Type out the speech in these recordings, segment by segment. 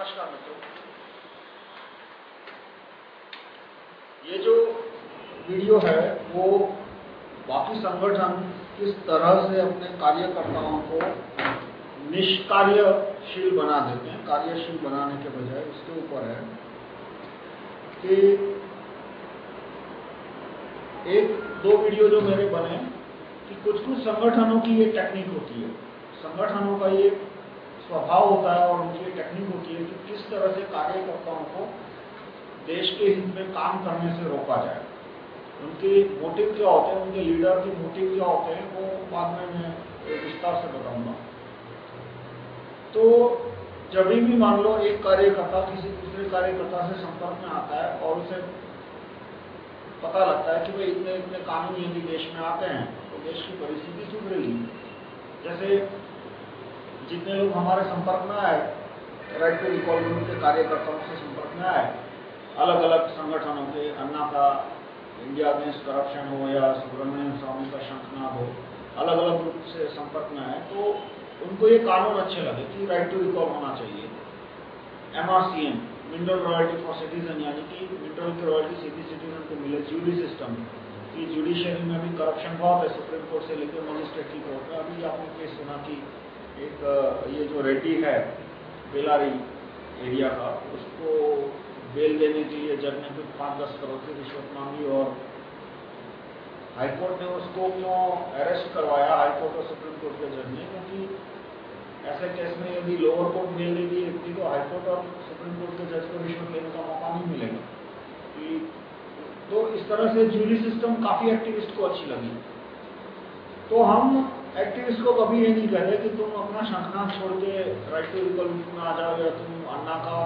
नमस्कार मित्रों। ये जो वीडियो है, वो बाकी संगठन किस तरह से अपने कार्यकर्ताओं को निष्कार्यशील बना देते हैं, कार्यशील बनाने के बजाय उसके ऊपर है कि एक, दो वीडियो जो मेरे बने कि कुछ कुछ संगठनों की ये टेक्निक होती है। संगठनों का ये स्वभाव होता है और उनकी टेक्निक होती है कि किस तरह से कार्यकर्ताओं को देश के हित में काम करने से रोका जाए। उनके मोटिव क्या होते हैं? उनके लीडर के मोटिव क्या होते हैं? वो बाद में मैं विस्तार से बताऊँगा। तो जब भी मान लो एक कार्यकर्ता किसी दूसरे कार्यकर्ता से संपर्क में आता है और उसे पता लगता है कि भाई इतने इतने कानून यदि देश में आते हैं तो देश की परिस्थिति सुधरेगी। जैसे जितने लोग हमारे संपर्क में आए राइट टू रिकॉल ग्रुप के कार्यकर्ताओं से संपर्क में आए अलग अलग संगठनों के, अन्ना का इंडिया अगेंस्ट करप्शन हो या सुब्रमण्यम स्वामी का शंखनाद हो अलग अलग ग्रुप से संपर्क में आए तो उनको ये कानून अच्छे लगे कि राइट टू रिकॉल होना चाहिए। MRCM mineral royalty for citizen यानी कि मिनरल की रॉयल्टी सिटी सिटीजन को मिले ज्यूडी सिस्टम कि जुडिशरी में भी करप्शन बहुत है सुप्रीम कोर्ट से लेकर मजिस्ट्रेट की कोर्ट में। अभी आपने केस सुना कि एक ये जो रेड्डी है, बेलारी एरिया का, उसको बेल देने के लिए जज ने कुछ पाँच दस करोड़ की रिश्वत मांगी और हाईकोर्ट ने उसको क्यों अरेस्ट करवाया? हाईकोर्ट और सुप्रीम कोर्ट के जज ने, क्योंकि ऐसे केस में यदि लोअर कोर्ट बेल देगी व्यक्ति को हाईकोर्ट और सुप्रीम कोर्ट के जज को रिश्वत लेने का मौका नहीं मिलेगा। तो इस तरह से जूरी सिस्टम काफ़ी एक्टिविस्ट को अच्छी लगी। तो हम एक्टिविस्ट को कभी ये नहीं कहते कि तुम अपना शंखनाथ छोड़ के राइट टू रिकॉल में आ जाओ या तुम अन्ना का,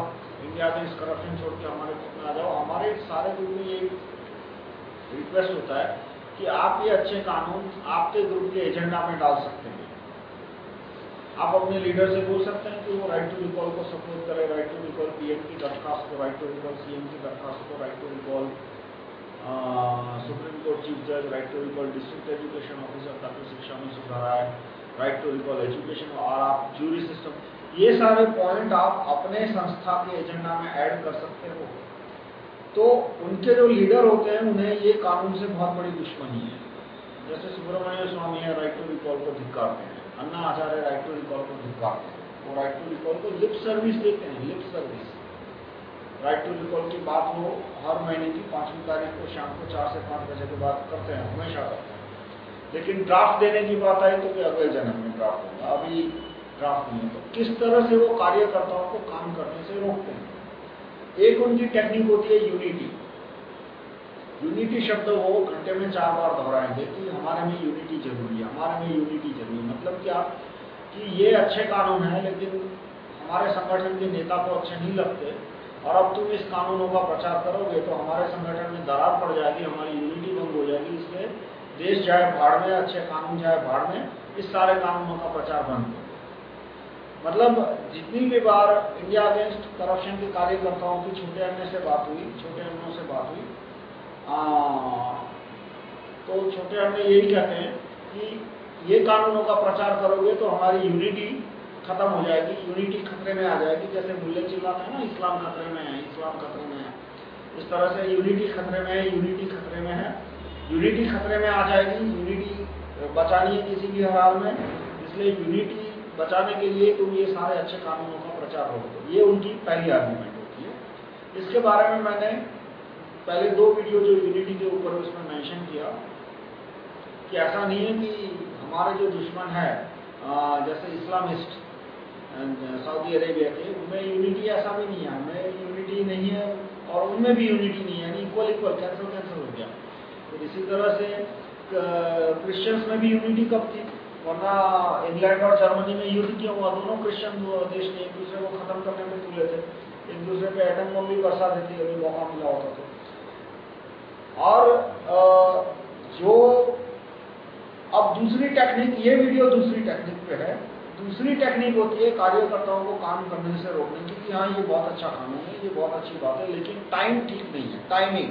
इंडिया अगेंस्ट करप्शन छोड़ के हमारे ग्रुप में आ जाओ। हमारे सारे ग्रुप में ये रिक्वेस्ट होता है कि आप ये अच्छे कानून आपके ग्रुप के एजेंडा में डाल सकते हैं। आप अपने लीडर से बोल सकते हैं कि वो राइट टू रिकॉल को सपोर्ट करे राइट टू रिकॉल पीएम की दरखास्त को राइट टू रिकॉल सीएम की दरखास्त को right to recall supreme court chief जज right to recall district education officer ताकि शिक्षा में सुधार आए राइट टू रिकॉल एजुकेशन और आप जूरी सिस्टम ये सारे पॉइंट आप अपने संस्था के एजेंडा में ऐड कर सकते हो। तो उनके जो लीडर होते हैं, उन्हें ये कानून से बहुत बड़ी दुश्मनी है। जैसे सुब्रमण्य स्वामी है राइट टू रिकॉल को धिकारते हैं। Anna Acharya right to recall को धिकारते हैं। वो राइट टू रिकॉल को लिप सर्विस देते हैं lip service right to recall की बात हो, हर महीने की पांचवी तारीख को शाम को चार से पाँच बजे के बाद करते हैं, हमेशा करते हैं। लेकिन ड्राफ्ट देने की बात आई तो भी अगले जन्म में ड्राफ्ट होगा। अभी ड्राफ्ट नहीं तो किस तरह से वो कार्यकर्ताओं को काम करने से रोकते हैं? एक उनकी टेक्निक होती है यूनिटी यूनिटी शब्द वो घंटे में चार बार दोहराएँगे कि हमारे में यूनिटी ज़रूरी है, हमारे में यूनिटी ज़रूरी है। मतलब क्या? कि ये अच्छे कानून है, लेकिन हमारे संगठन के नेता को अच्छे नहीं लगते। और अब तुम इस कानूनों का प्रचार करोगे तो हमारे संगठन में दरार पड़ जाएगी हमारी यूनिटी भंग हो जाएगी इसलिए देश जाए भाड़ में अच्छे कानून जाए भाड़ में इस सारे कानूनों का प्रचार बंद मतलब जितनी भी बार इंडिया अगेंस्ट करप्शन के कार्यकर्ताओं की छोटे अन्य से बात हुई छोटे अन्यों से बात हुई आ, तो छोटे अन्य यही कहते हैं कि ये कानूनों का प्रचार करोगे तो हमारी यूनिटी खत्म हो जाएगी यूनिटी खतरे में आ जाएगी, जैसे मुल्ले चिल्लाते हैं ना, इस्लाम खतरे में है, इस्लाम खतरे में है। इस तरह से यूनिटी खतरे में है यूनिटी खतरे में है। यूनिटी खतरे में आ जाएगी यूनिटी बचानी है किसी भी हाल में। इसलिए यूनिटी बचाने के लिए तुम ये सारे अच्छे कानूनों का प्रचार हो ये उनकी पहली आर्ग्यूमेंट होती है। इसके बारे में मैंने पहले दो वीडियो जो यूनिटी के ऊपर उसमें मेंशन किया कि ऐसा नहीं है कि हमारे जो दुश्मन है जैसे इस्लामिस्ट सऊदी अरेबिया के, उनमें यूनिटी ऐसा भी नहीं है हमें यूनिटी नहीं है, और उनमें भी यूनिटी नहीं है, यानी इक्वल इक्वल कैंसर कैंसर हो गया। तो इसी तरह से क्रिश्चियंस में भी यूनिटी कब थी? वरना इंग्लैंड और जर्मनी में युद्ध क्यों हुआ, दोनों क्रिश्चियन देश ने एक दूसरे को खत्म करने में तुले थे, एक दूसरे पे एटम बम भी बरसा देती, अभी मौका मिला होता तो। और जो, अब दूसरी टेक्निक ये वीडियो दूसरी टेक्निक पे है दूसरी टेक्निक होती है कार्यकर्ताओं को काम करने से रोकने की कि हाँ ये बहुत अच्छा कानून है, ये बहुत अच्छी बात है, लेकिन टाइम ठीक नहीं है टाइमिंग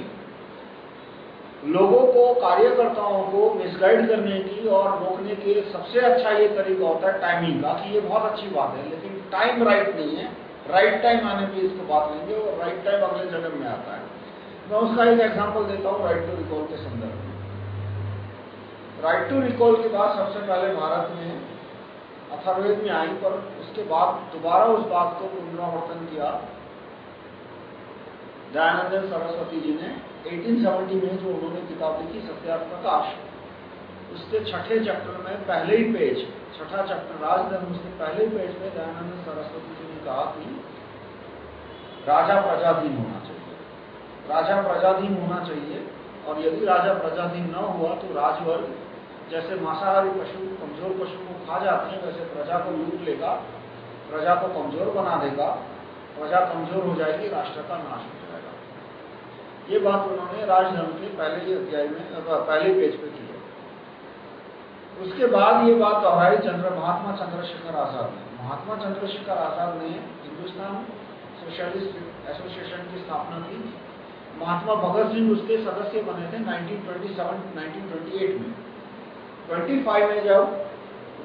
लोगों को, कार्यकर्ताओं को मिसगाइड करने की और रोकने के सबसे अच्छा ये तरीका होता है टाइमिंग का कि ये बहुत अच्छी बात है, लेकिन टाइम राइट नहीं है। राइट टाइम आने पे इसको बात लेंगे और राइट टाइम अगले जन्म में आता है। मैं उसका एक एग्जांपल देता हूँ राइट टू रिकॉल के संदर्भ में। राइट टू रिकॉल की बात सबसे पहले भारत में अथर्वेद में आई, पर उसके बाद दोबारा उस बात को पुनरावर्तन किया। दयानंद सरस्वती जी ने 1870 में जो उन्होंने किताब लिखी सत्यार्थ प्रकाश उसके छठे चैप्टर में पहले ही पेज, छठा चैप्टर राजधर्म, उसके पहले ही पेज में दयानंद सरस्वती जी ने कहा कि राजा प्रजाधीन होना चाहिए। राजा प्रजाधीन होना चाहिए, और यदि राजा प्रजाधीन न हुआ तो राजवर्ग जैसे मांसाहारी पशु कमज़ोर पशु को खा जाते हैं, वैसे प्रजा को लूट लेगा, प्रजा को कमज़ोर बना देगा, प्रजा कमज़ोर हो जाएगी, राष्ट्र का नाश हो जाएगा। ये बात उन्होंने राजधर्म के पहले ही अध्याय में पहले पेज पे की है। उसके बाद ये बात दोहराई चंद्र, महात्मा चंद्रशेखर आज़ाद ने। महात्मा चंद्रशेखर आज़ाद ने हिंदुस्तान सोशलिस्ट एसोसिएशन की स्थापना की। महात्मा भगत सिंह उसके सदस्य बने थे 1927 1928 में। 25 में जब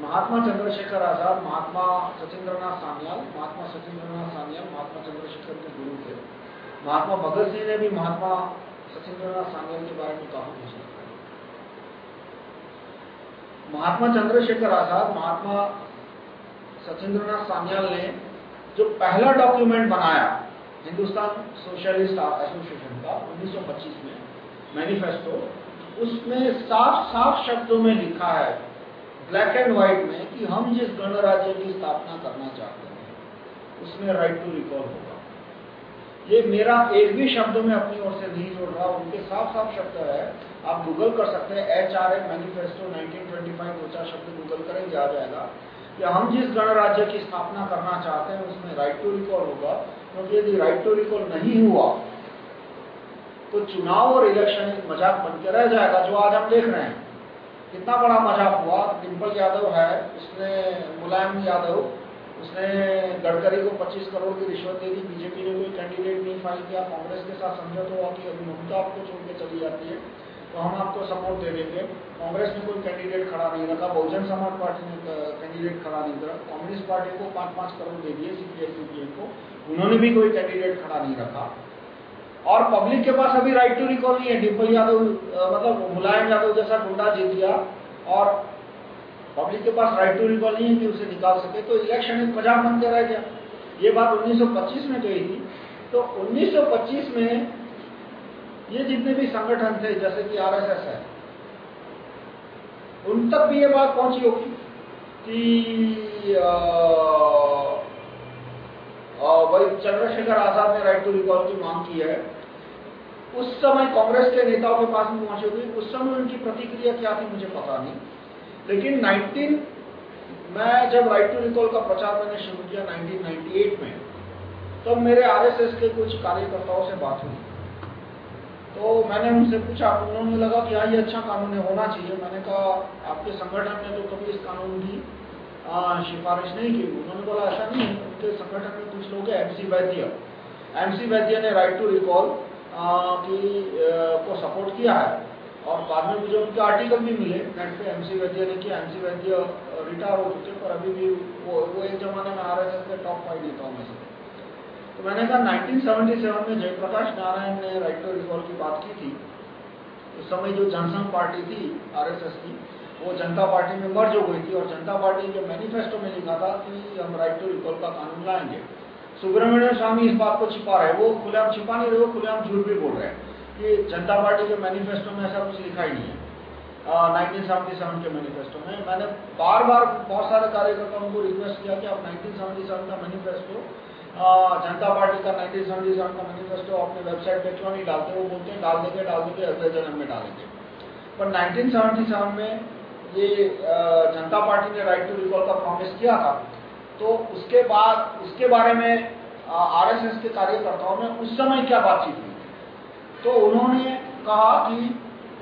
महात्मा चंद्रशेखर आज़ाद, महात्मा सचिंद्रनाथ सान्याल, महात्मा सचिंद्रनाथ सान्याल, महात्मा चंद्रशेखर के गुरु थे। महात्मा भगत सिंह ने भी महात्मा सचिंद्रनाथ सान्याल के बारे में कहा कुछ महात्मा चंद्रशेखर आज़ाद, महात्मा सचिंद्रनाथ सान्याल ने जो पहला डॉक्यूमेंट बनाया हिंदुस्तान सोशलिस्ट एसोसिएशन का 1925 में, मैनिफेस्टो उसमें साफ़ साफ़ शब्दों में लिखा है ब्लैक एंड व्हाइट में, कि हम जिस गणराज्य की स्थापना करना चाहते हैं, उसमें राइट टू रिकॉल होगा। ये मेरा एक भी शब्द में अपनी ओर से नहीं जोड़ रहा, उनके साफ़ साफ़ शब्द है। आप गूगल कर सकते हैं एच आर एम मैनिफेस्टो 1925 ऊँचा शब्द गूगल करेंगे आ जाएगा कि हम जिस गणराज्य की स्थापना करना चाहते हैं, उसमें राइट टू रिकॉल होगा। क्योंकि यदि राइट टू रिकॉल नहीं हुआ तो चुनाव और इलेक्शन एक मज़ाक बन के रह जाएगा, जो आज हम देख रहे हैं। कितना बड़ा मज़ाक हुआ डिम्पल यादव है उसने मुलायम यादव, उसने गडकरी को 25 करोड़ की रिश्वत दे दी, बीजेपी ने कोई कैंडिडेट नहीं फ़ाइल किया, कांग्रेस के साथ समझौता हुआ कि अभी ममता आपको छोड़ के चली जाती है तो हम आपको सपोर्ट दे देंगे। कांग्रेस ने कोई कैंडिडेट खड़ा नहीं रखा, बहुजन समाज पार्टी ने कैंडिडेट खड़ा नहीं करा कम्युनिस्ट पार्टी को पाँच पाँच करोड़ दे दिए सीपीएम को, उन्होंने भी कोई कैंडिडेट खड़ा नहीं रखा। और पब्लिक के पास अभी राइट टू रिकॉल नहीं है। डिम्पल यादव मतलब मुलायम यादव जैसा गुंडा जीत गया और पब्लिक के पास राइट टू रिकॉल नहीं है कि उसे निकाल सके। तो इलेक्शन एक मज़ाक बन के रह गया। ये बात 1925 में कही थी। तो 1925 में ये जितने भी संगठन थे, जैसे कि आरएसएस है, उन तक भी ये बात पहुँची होगी कि वही चंद्रशेखर आज़ाद ने राइट टू रिकॉल की मांग की है। उस समय कांग्रेस के नेताओं के पास भी पहुँची होगी उस समय उनकी प्रतिक्रिया क्या थी मुझे पता नहीं। लेकिन 19 मैं जब राइट टू रिकॉल का प्रचार मैंने शुरू किया 1998 में, तब तो मेरे आरएसएस के कुछ कार्यकर्ताओं से बात हुई। तो मैंने उनसे पूछा, उन्होंने लगा कि हाँ अच्छा कानून होना चाहिए। मैंने कहा, आपके संगठन ने तो कभी इस कानून की सिफारिश नहीं की। उन्होंने बोला, ऐसा नहीं उनके संगठन में कुछ लोग हैं एमसी वैद्य। एमसी वैद्य ने राइट टू रिकॉल की को सपोर्ट किया है। और बाद में मुझे उनके आर्टिकल भी मिले नेट पे एमसी वैद्य ने किया। एमसी वैद्य रिटायर हो चुके, पर अभी भी वो वो एक जमाने में आ रहे थे टॉप फाइव नेताओं में से। तो मैंने कहा 1977 में जयप्रकाश नारायण ने राइट टू रिकॉल की बात की थी। उस समय जो जनसंघ पार्टी थी आरएसएस की वो जनता पार्टी में मर्ज हो गई थी और जनता पार्टी के मैनिफेस्टो में लिखा था कि हम राइट टू रिकॉल का कानून लाएँगे। सुब्रमण्यम स्वामी इस बात को छिपा रहे वो खुलेआम छिपा नहीं रहे, वो खुलेआम झूठ भी बोल रहे हैं कि जनता पार्टी के मैनिफेस्टो में ऐसा कुछ लिखा ही नहीं है। नाइनटीन सेवन के मैनिफेस्टो में। मैंने बार बार बहुत सारे कार्यकर्ताओं को रिक्वेस्ट किया कि आप नाइनटीन सेवन का मैनिफेस्टो जनता पार्टी का नाइनटीन सेवन का मैनिफेस्टो अपने वेबसाइट पे क्यों नहीं डालते? वो बोलते हैं, डाल देंगे डाल देंगे, अगले जन्म में डालेंगे। पर नाइनटीन सेवेंटी सेवन में ये जनता पार्टी ने राइट टू रिकॉल का प्रॉमिस किया था। तो उसके बाद, उसके बारे में आरएसएस के कार्यकर्ताओं में उस समय क्या बातचीत हुई तो उन्होंने कहा कि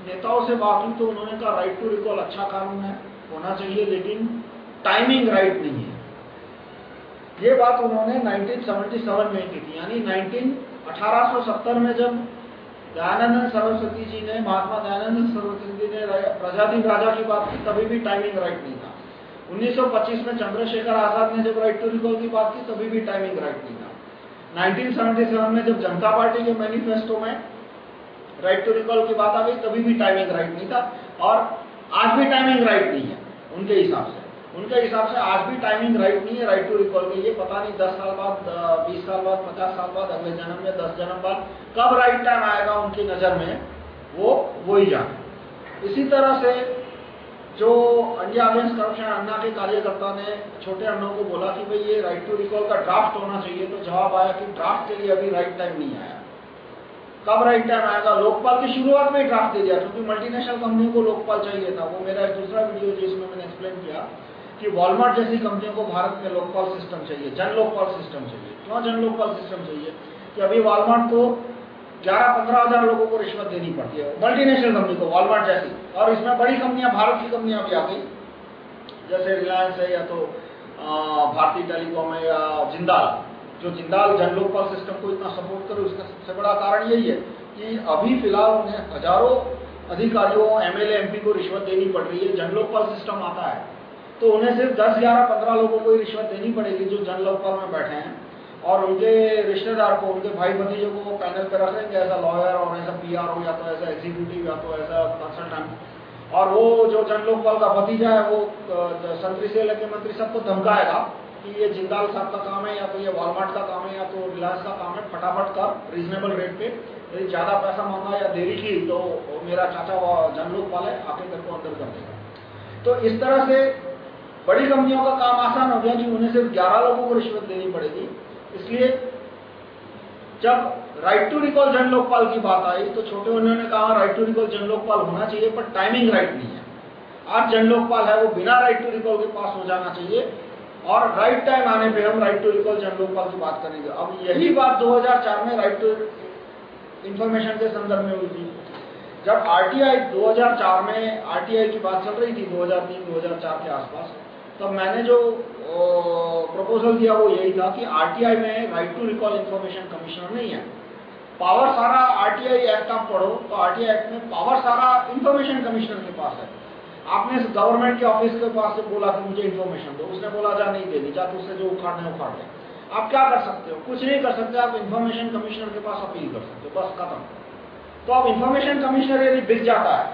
नेताओं से बात हुई तो उन्होंने कहा राइट टू रिकॉल अच्छा कानून है, होना चाहिए, लेकिन टाइमिंग राइट नहीं है। ये बात उन्होंने 1977 में की थी, यानी 19 1870 में जब दयानंद सरस्वती जी ने, महात्मा दयानंद सरस्वती जी ने प्रजाति राजा की बात की, तभी भी टाइमिंग राइट नहीं था। 1925 में चंद्रशेखर आज़ाद ने जब राइट टू रिकॉल की बात की, तभी भी टाइमिंग राइट नहीं था। 1977 में जब जनता पार्टी के मैनिफेस्टो में राइट टू रिकॉल की बात आ गई, तभी भी टाइमिंग राइट नहीं था और आज भी टाइमिंग राइट नहीं है, उनके हिसाब से। उनके हिसाब से आज भी टाइमिंग राइट नहीं है राइट टू रिकॉल के लिए। पता नहीं, दस साल बाद बीस साल बाद, पचास साल बाद, अगले जन्म में दस जन्म बाद कब राइट टाइम आएगा उनकी नज़र में, वो वही जाने। इसी तरह से जो इंडिया अगेंस्ट करप्शन अन्ना के कार्यकर्ता ने छोटे अन्नों को बोला कि भाई ये राइट टू रिकॉल का ड्राफ्ट होना चाहिए तो जवाब आया कि ड्राफ्ट के लिए अभी राइट टाइम नहीं आया। कब राइट टाइम आएगा? लोकपाल की शुरुआत में ही ड्राफ्ट दे दिया, क्योंकि मल्टीनेशनल कंपनियों को लोकपाल चाहिए था। वो मेरा एक दूसरा वीडियो जिसमें मैंने एक्सप्लेन किया। कि वॉलमार्ट जैसी कंपनियों को भारत में लोकपाल सिस्टम चाहिए जन लोकपाल सिस्टम चाहिए। क्यों जन लोकपाल सिस्टम चाहिए? कि अभी वॉलमार्ट को ग्यारह, पंद्रह हज़ार लोगों को रिश्वत देनी पड़ती है। मल्टीनेशनल कंपनी को वॉलमार्ट जैसी। और इसमें बड़ी कंपनियाँ भारत की कंपनियाँ भी आ गई। जैसे रिलायंस है या तो भारतीय टेलीकॉम है या जिंदाल जो जिंदाल जन लोकपाल सिस्टम को इतना सपोर्ट करे, उसका सबसे बड़ा कारण यही है कि अभी फ़िलहाल उन्हें हज़ारों अधिकारियों एमएलए एमपी को रिश्वत देनी पड़ रही है। जन लोकपाल सिस्टम आता है। तो उन्हें सिर्फ़ दस, ग्यारह, पंद्रह लोगों को ही रिश्वत देनी पड़ेगी जो जन लोकपाल में बैठे हैं। और उनके रिश्तेदार को, उनके भाई भतीजों को पैनल पर रख लेंगे एज लॉयर और ऐसा पी हो या तो ऐसा एग्जीक्यूटिव या तो ऐसा कंसल्टेंट और वो जो जन लोकपाल का भतीजा है, वो संतरी से लेके मंत्री सबको धमकाएगा कि ये जिंदाल साहब का काम है या तो ये वॉलमार्ट का काम है या तो रिलायंस का काम है, फटाफट कर रीजनेबल रेट पे। यदि ज़्यादा पैसा मांगा या देरी की तो मेरा चाचा जन लोकपाल है, आके घर को अंदर कर देगा। तो इस तरह से बड़ी कंपनियों का काम आसान हो गया कि उन्हें सिर्फ़ 11 लोगों को रिश्वत देनी पड़ेगी। इसलिए जब राइट टू रिकॉल जन लोकपाल की बात आई तो छोटे उन्होंने कहा राइट टू रिकॉल जन लोकपाल होना चाहिए, पर टाइमिंग राइट नहीं है। आज जन लोकपाल है, वो बिना राइट टू रिकॉल के पास हो जाना चाहिए, और राइट टाइम आने पे हम राइट टू रिकॉल जन लोकपाल की बात करेंगे। अब यही बात 2004 में राइट टू इंफॉर्मेशन के संदर्भ में हुई थी। जब आरटीआई 2004 में आरटीआई की बात चल रही थी 2003-2004 के आसपास तब मैंने जो प्रपोजल दिया वो यही था कि आरटीआई में right to recall information commissioner नहीं है। पावर सारा आरटीआई एक्ट आप पढ़ो तो आरटीआई एक्ट में पावर सारा इंफॉर्मेशन कमिश्नर के पास है। आपने गवर्नमेंट के ऑफ़िस के पास से बोला कि मुझे इन्फॉर्मेशन दो, उसने बोला, जा, नहीं देनी जा तो उससे जो उखाड़ने उखाड़ दे। आप क्या कर सकते हो? कुछ नहीं कर सकते, आप इन्फॉर्मेशन कमिश्नर के पास अपील कर सकते हो, बस खत्म। तो अब इन्फॉर्मेशन कमिश्नर यदि बिक जाता है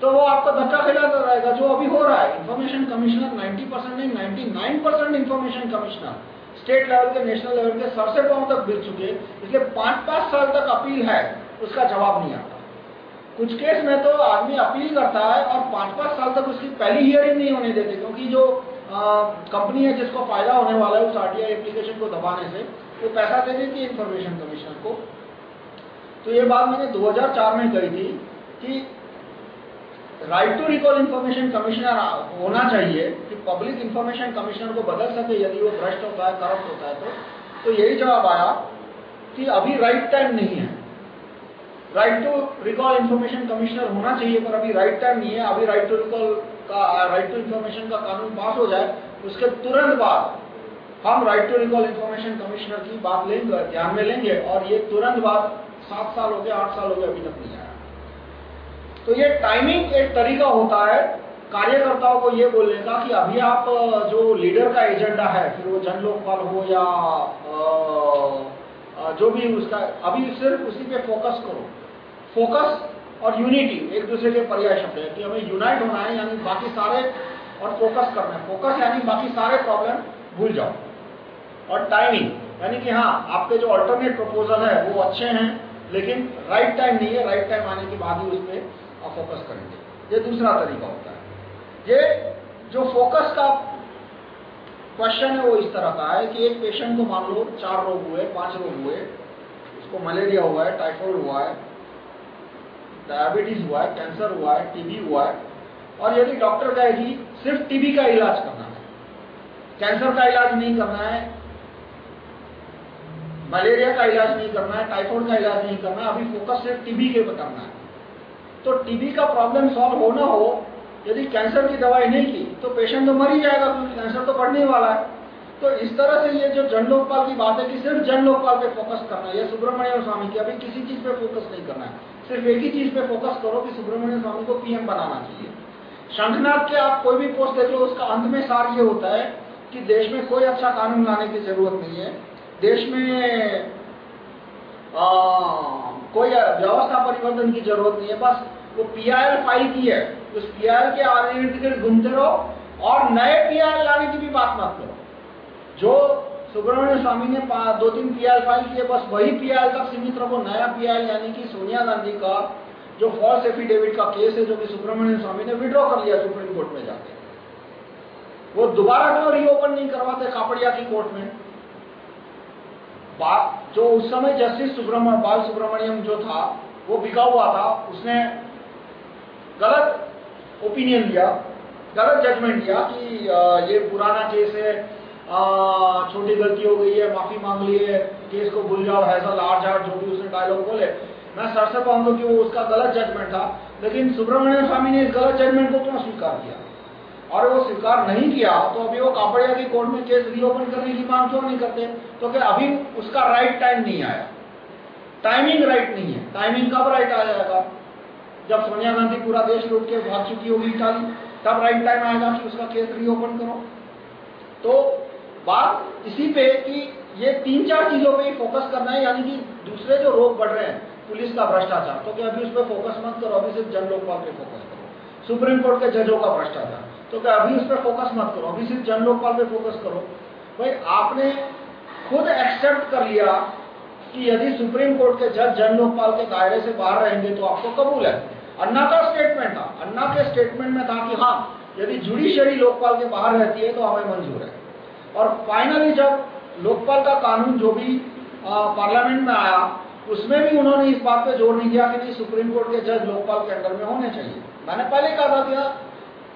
तो वो आपका धक्का खिलाता रहेगा, जो अभी हो रहा है। इन्फॉर्मेशन कमिश्नर 90 परसेंट नहीं 99 percent information commissioner state level के नेशनल लेवल के सर से पाँव तक बिक चुके इसलिए पाँच पाँच साल तक अपील है, उसका जवाब नहीं आता। कुछ केस में तो आदमी अपील करता है और पाँच पाँच साल तक उसकी पहली हियरिंग नहीं होने देते, क्योंकि जो कंपनी है जिसको फ़ायदा होने वाला है उस आरटीआई एप्लीकेशन को दबाने से, वो पैसा दे देती है इन्फॉर्मेशन कमिश्नर को। तो ये बात मैंने 2004 में कही थी कि right to recall information commissioner होना चाहिए कि पब्लिक इंफॉर्मेशन कमिश्नर को बदल सके यदि वो भ्रष्ट होता है करप्ट होता है तो। तो यही जवाब आया कि अभी राइट टाइम नहीं है। Right to recall information commissioner होना चाहिए, पर अभी राइट टाइम नहीं है। अभी राइट टू रिकॉल का राइट टू इंफॉर्मेशन का कानून पास हो जाए, उसके तुरंत बाद हम right to recall information commissioner की बात लेंगे, ध्यान में लेंगे, और ये तुरंत बाद सात साल हो गए, आठ साल हो गए अभी तक नहीं आया। तो ये टाइमिंग एक तरीका होता है कार्यकर्ताओं को ये बोलने का कि अभी आप जो लीडर का एजेंडा है, फिर वो जन लोकपाल हो या जो भी उसका, अभी सिर्फ़ उसी पे फोकस करो। फोकस और यूनिटी एक दूसरे के पर्याय शब्द है कि हमें यूनाइट होना है, यानी बाकी सारे और फोकस करना है। फोकस यानी बाकी सारे प्रॉब्लम भूल जाओ। और टाइमिंग यानी कि हाँ आपके जो अल्टरनेट प्रपोजल है, वो अच्छे हैं, लेकिन राइट टाइम नहीं है राइट टाइम आने के बाद ही उस पर आप फोकस करेंगे। ये दूसरा तरीका होता है। ये जो फोकस का क्वेश्चन है वो इस तरह का है कि एक पेशेंट को मान लो चार रोग हुए, पाँच रोग हुए, उसको मलेरिया हुआ है टाइफॉइड हुआ है डायबिटीज़ हुआ है कैंसर हुआ है टीबी हुआ है, और यदि डॉक्टर कहे कि सिर्फ़ टीबी का इलाज करना है कैंसर का इलाज नहीं करना है मलेरिया का इलाज नहीं करना है टाइफॉइड का इलाज नहीं करना है, अभी फोकस सिर्फ़ टीबी के पर करना है तो टीबी का प्रॉब्लम सॉल्व होना हो यदि कैंसर की दवाई नहीं की तो पेशेंट तो मर ही जाएगा क्योंकि कैंसर तो बढ़ने वाला है। तो इस तरह से ये जो जन लोकपाल की बात है कि सिर्फ़ जन लोकपाल पे फोकस करना है या सुब्रमण्यम स्वामी की अभी किसी चीज़ पे फोकस नहीं करना है। सिर्फ़ एक ही चीज़ पे फोकस करो कि सुब्रमण्यम स्वामी को पीएम बनाना चाहिए। शंखनाथ के आप कोई भी पोस्ट देख लो उसका अंत में सार ये होता है कि देश में कोई अच्छा कानून लाने की ज़रूरत नहीं है। देश में आ, कोई व्यवस्था परिवर्तन की ज़रूरत नहीं है, बस वो पीआईएल फ़ाइल की है। उस पीआईएल के आगे गिर्द घूमते रहो और नए पीआईएल लाने की भी बात मत करो। जो सुब्रमण्य स्वामी ने दो तीन पीआईएल फ़ाइल किए, बस वही पीआईएल तक सीमित रहो। नया पीआईएल यानी कि सोनिया गांधी का जो फॉल्स एफिडेविट का केस है, जो कि सुब्रमण्यम स्वामी ने विड्रॉ कर लिया सुप्रीम कोर्ट में जाके। वो दोबारा क्यों रीओपन नहीं करवाते कापड़िया की कोर्ट में? जो उस समय जस्टिस सुब्रमण्य बाल सुब्रमण्यम जो था, वो बिका हुआ था, उसने गलत ओपिनियन दिया, गलत जजमेंट दिया कि ये पुराना केस है छोटी गलती हो गई है, माफ़ी मांग ली है केस को भूल जाओ हैजा लार्ज हार्ट जो भी उसने डायलॉग बोले, मैं सर से कहूँगा कि वो उसका गलत जजमेंट था, लेकिन सुब्रमण्यम स्वामी ने इस गलत जजमेंट को क्यों स्वीकार किया? और वो स्वीकार नहीं किया तो अभी वो कापड़िया की कोर्ट में केस रीओपन करने की मांग क्यों नहीं करते तो क्या अभी उसका राइट टाइम नहीं आया? टाइमिंग राइट नहीं है। टाइमिंग कब राइट आ जाएगा? जब सोनिया गांधी पूरा देश लूट के भाग चुकी होगी इटाली, तब राइट टाइम आएगा कि उसका केस रीओपन करो। तो बात इसी पे कि ये तीन चार चीज़ों पे फोकस करना है, यानी कि दूसरे जो रोग बढ़ रहे हैं, पुलिस का भ्रष्टाचार तो क्या अभी उस पर फोकस मत करो, अभी सिर्फ़ जन लोकपाल पे फोकस करो। सुप्रीम कोर्ट के जजों का भ्रष्टाचार। तो क्या अभी उस पर फोकस मत करो, अभी सिर्फ़ जन लोकपाल पे फोकस करो। भाई, आपने खुद एक्सेप्ट कर लिया कि यदि सुप्रीम कोर्ट के जज जन लोकपाल के दायरे से बाहर रहेंगे तो आपको कबूल है। अन्ना का स्टेटमेंट था, अन्ना के स्टेटमेंट में था कि हाँ यदि जुडिशियरी लोकपाल के बाहर रहती है तो हमें मंजूर है। और फाइनली जब लोकपाल का कानून जो भी पार्लियामेंट में आया, उसमें भी उन्होंने इस बात पे ज़ोर नहीं दिया कि नहीं, सुप्रीम कोर्ट के जज लोकपाल के अंडर में होने चाहिए। मैंने पहले कहा था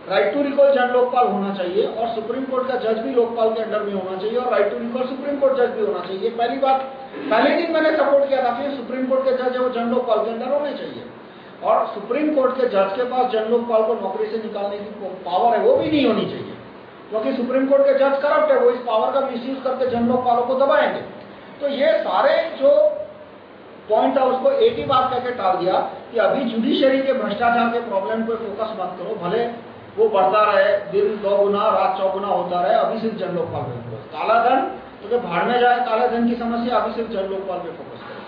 राइट टू रिकॉल जज लोकपाल होना चाहिए और सुप्रीम कोर्ट का जज भी लोकपाल के अंडर में होना चाहिए और right to recall supreme court जज भी होना चाहिए। पहली बात, पहले दिन मैंने सपोर्ट किया था कि सुप्रीम कोर्ट के जज है, वो जन लोकपाल के अंडर होने चाहिए। और सुप्रीम कोर्ट के जज के पास जन लोकपाल को नौकरी से निकालने की पावर है, वो भी नहीं होनी चाहिए। क्योंकि सुप्रीम कोर्ट के जज करप्ट है, वो इस पावर का मिसयूज करके जन लोकपालों को दबाएँगे। तो ये सारे जो पॉइंट था उसको एक ही बात कहकर टाल दिया कि अभी जुडिशरी के भ्रष्टाचार के प्रॉब्लम पर फोकस मत करो, भले वो बढ़ता रहे, दिन दो गुना, रात चौगुना होता रहे, अभी सिर्फ़ जन लोकपाल पे फोकस काला धन तो भाड़ में जाए, काला धन की समस्या, अभी सिर्फ़ जन लोकपाल फोकस करो।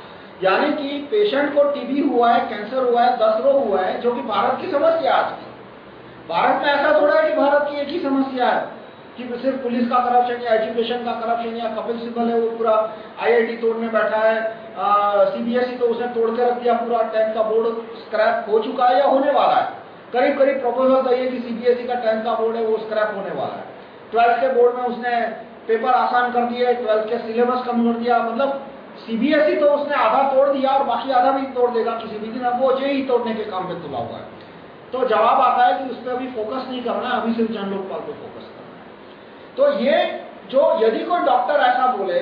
यानी कि पेशेंट को टीबी हुआ है कैंसर हुआ है, दस रोग हुआ है, जो कि भारत की समस्या आज की भारत में ऐसा थोड़ा है कि भारत की एक ही समस्या है, कि सिर्फ़ पुलिस का करप्शन या एजुकेशन का करप्शन या कपिल सिब्बल है, वो पूरा आईआईटी तोड़ने बैठा है सीबीएसई तो उसने तोड़ के रख दिया, पूरा टेंथ का बोर्ड स्क्रैप हो चुका है या होने वाला है। करीब करीब प्रपोजल तो ये कि सीबीएसई का टेंथ का बोर्ड है, वो स्क्रैप होने वाला है। ट्वेल्थ के बोर्ड में उसने पेपर आसान कर दिए ट्वेल्थ के सिलेबस कम कर दिया। मतलब सीबीएसई तो उसने आधा तोड़ दिया और बाकी आधा भी तोड़ देगा किसी भी दिन। अब वो जेई तोड़ने के काम पे तुला हुआ है। तो जवाब आता है कि उस पर अभी फोकस नहीं करना है, अभी सिर्फ़ जन लोकपाल पे फोकस करना है। तो ये जो यदि कोई डॉक्टर ऐसा बोले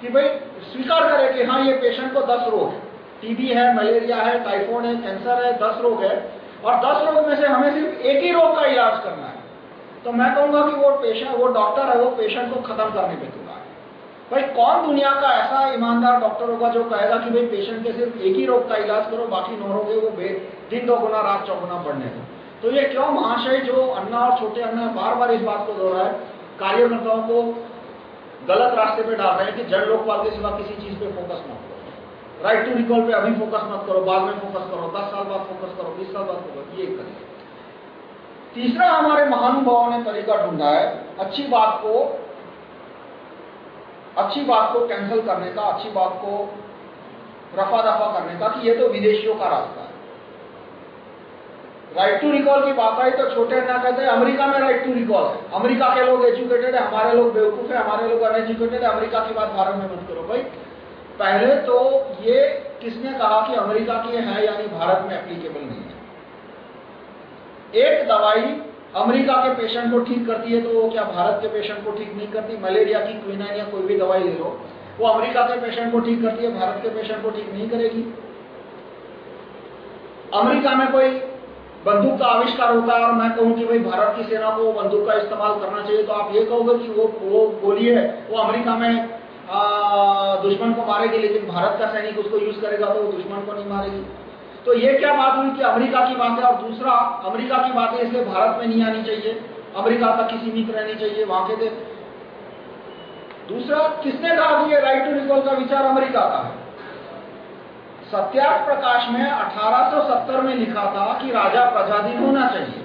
कि भाई स्वीकार करे कि हाँ ये पेशेंट को दस रोग है। टीबी है मलेरिया है टाइफॉइड है कैंसर है, दस रोग है और दस रोग में से हमें सिर्फ़ एक ही रोग का इलाज करना है। तो मैं कहूँगा कि वो पेशेंट वो डॉक्टर है, वो पेशेंट को खत्म करने पे तुला है। भाई, कौन दुनिया का ऐसा ईमानदार डॉक्टर होगा जो कहेगा कि भाई पेशेंट के सिर्फ़ एक ही रोग का इलाज करो, बाकी नौ रोग वो दिन दो गुना, रात चौगुना बढ़ने दो। तो ये क्यों महाशय जो अन्ना और छोटे अन्ना बार बार इस बात को दोहरा है, कार्यकर्ताओं को गलत रास्ते पे डाल रहे हैं कि जन लोकपाल के सिवा किसी चीज़ पे फोकस मत करो राइट टू रिकॉल पे अभी फोकस मत करो, बाद में फोकस करो, दस साल बाद फोकस करो, बीस साल बाद फोकस ये करिए। तीसरा हमारे महानुभावों ने तरीका ढूंढा है, अच्छी बात को, अच्छी बात को कैंसिल करने का, अच्छी बात को रफा दफ़ा करने का, कि ये तो विदेशियों का रास्ता है। राइट टू रिकॉल की बात आई तो छोटे ना कहते हैं, अमेरिका में राइट टू रिकॉल है। अमेरिका के लोग एजुकेटेड है, हमारे लोग बेवकूफ़ है, हमारे लोग अनएजुकेटेड है, अमेरिका की बात भारत में मत करो भाई। पहले तो ये किसने कहा कि अमेरिका की है यानी भारत में एप्लीकेबल नहीं है? एक दवाई अमेरिका के पेशेंट को ठीक करती है तो वो क्या भारत के पेशेंट को ठीक नहीं करती? मलेरिया की, क्विनाइन या कोई भी दवाई ले लो, वो अमेरिका के पेशेंट को ठीक करती है, भारत के पेशेंट को ठीक नहीं करेगी। अमेरिका में कोई बंदूक का आविष्कार होता है और मैं कहूँ कि भाई भारत की सेना को बंदूक का इस्तेमाल करना चाहिए तो आप ये कहोगे कि वो वो गोली है, वो अमेरिका में दुश्मन को मारेगी, लेकिन भारत का सैनिक उसको यूज़ करेगा तो वो दुश्मन को नहीं मारेगी। तो ये क्या बात हुई कि अमेरिका की बात है और दूसरा, अमेरिका की बात इसलिए भारत में नहीं आनी चाहिए। अमेरिका तक ही सीमित रहनी चाहिए, वहाँ के दूसरा, किसने कहा कि ये राइट टू रिकॉल का विचार अमेरिका का है? सत्याग्रह प्रकाश में 1870 में लिखा था कि राजा प्रजाधीन होना चाहिए।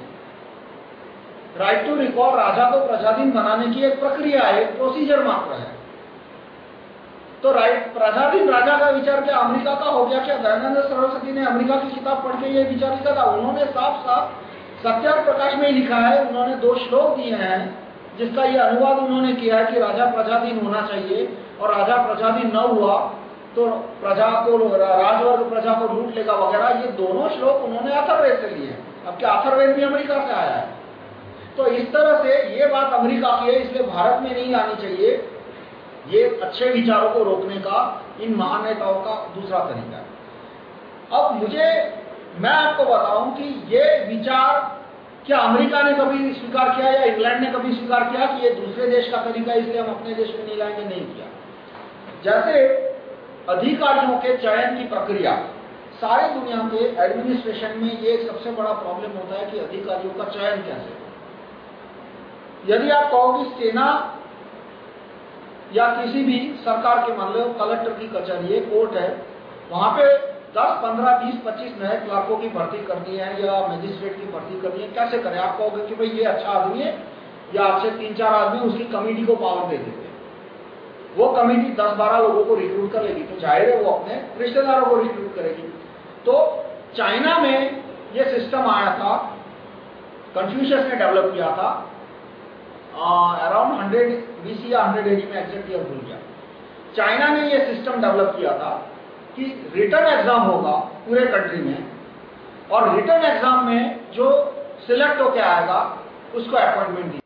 राइट टू रिकॉल राजा को प्रजाधीन बनाने की एक प्रक्रिया है, एक प्रोसीजर मात्र है। तो राइट प्रजाधीन राजा का विचार क्या अमेरिका का हो गया क्या? दयानंद सरस्वती ने अमेरिका की किताब पढ़ के ये विचार लिखा था। उन्होंने साफ़ साफ़ सत्याग्रह प्रकाश में ही लिखा है। उन्होंने दो श्लोक दिए हैं, जिसका ये अनुवाद उन्होंने किया है कि राजा प्रजाधीन होना चाहिए। और राजा प्रजाधीन न हुआ तो प्रजा को, राजवर्ग प्रजा को लूट लेगा वगैरह, ये दोनों श्लोक उन्होंने अथर्वेद से लिए अब क्या अथर्वेद भी अमेरिका से आया है? तो इस तरह से ये बात अमेरिका की है, इसलिए भारत में नहीं आनी चाहिए। ये अच्छे विचारों को रोकने का, इन महान नेताओं का दूसरा तरीका है। अब मुझे, मैं आपको बताऊँ कि ये विचार क्या अमेरिका ने कभी स्वीकार किया या इंग्लैंड ने कभी स्वीकार किया कि ये दूसरे देश का तरीका इसलिए हम अपने देश में नहीं लाएँगे? नहीं किया। जैसे अधिकारियों के चयन की प्रक्रिया, सारी दुनिया के एडमिनिस्ट्रेशन में ये सबसे बड़ा प्रॉब्लम होता है कि अधिकारियों का चयन कैसे यदि आप कहो कि सेना या किसी भी सरकार के मान लो कलेक्टर की कचहरी है कोर्ट है वहाँ पे 10, 15, 20, 25 नए क्लार्कों की भर्ती करनी है या मजिस्ट्रेट की भर्ती करनी है। कैसे करें? आप कहोगे कि भाई ये अच्छा आदमी है या आपसे तीन चार आदमी उसकी कमेटी को पावर दे देते वो कमेटी 10-12 लोगों को रिक्रूट कर लेगी तो ज़ाहिर है वो अपने रिश्तेदारों को रिक्रूट करेगी। तो चाइना में ये सिस्टम आया था कंफ्यूशियस ने डेवलप किया था अराउंड हंड्रेड बीसी या हंड्रेड एडी में एग्जैक्ट ईयर भूल गया। चाइना ने ये सिस्टम डेवलप किया था कि रिटर्न एग्ज़ाम होगा पूरे कंट्री में और रिटर्न एग्ज़ाम में जो सिलेक्ट होकर आएगा, उसको अपॉइंटमेंट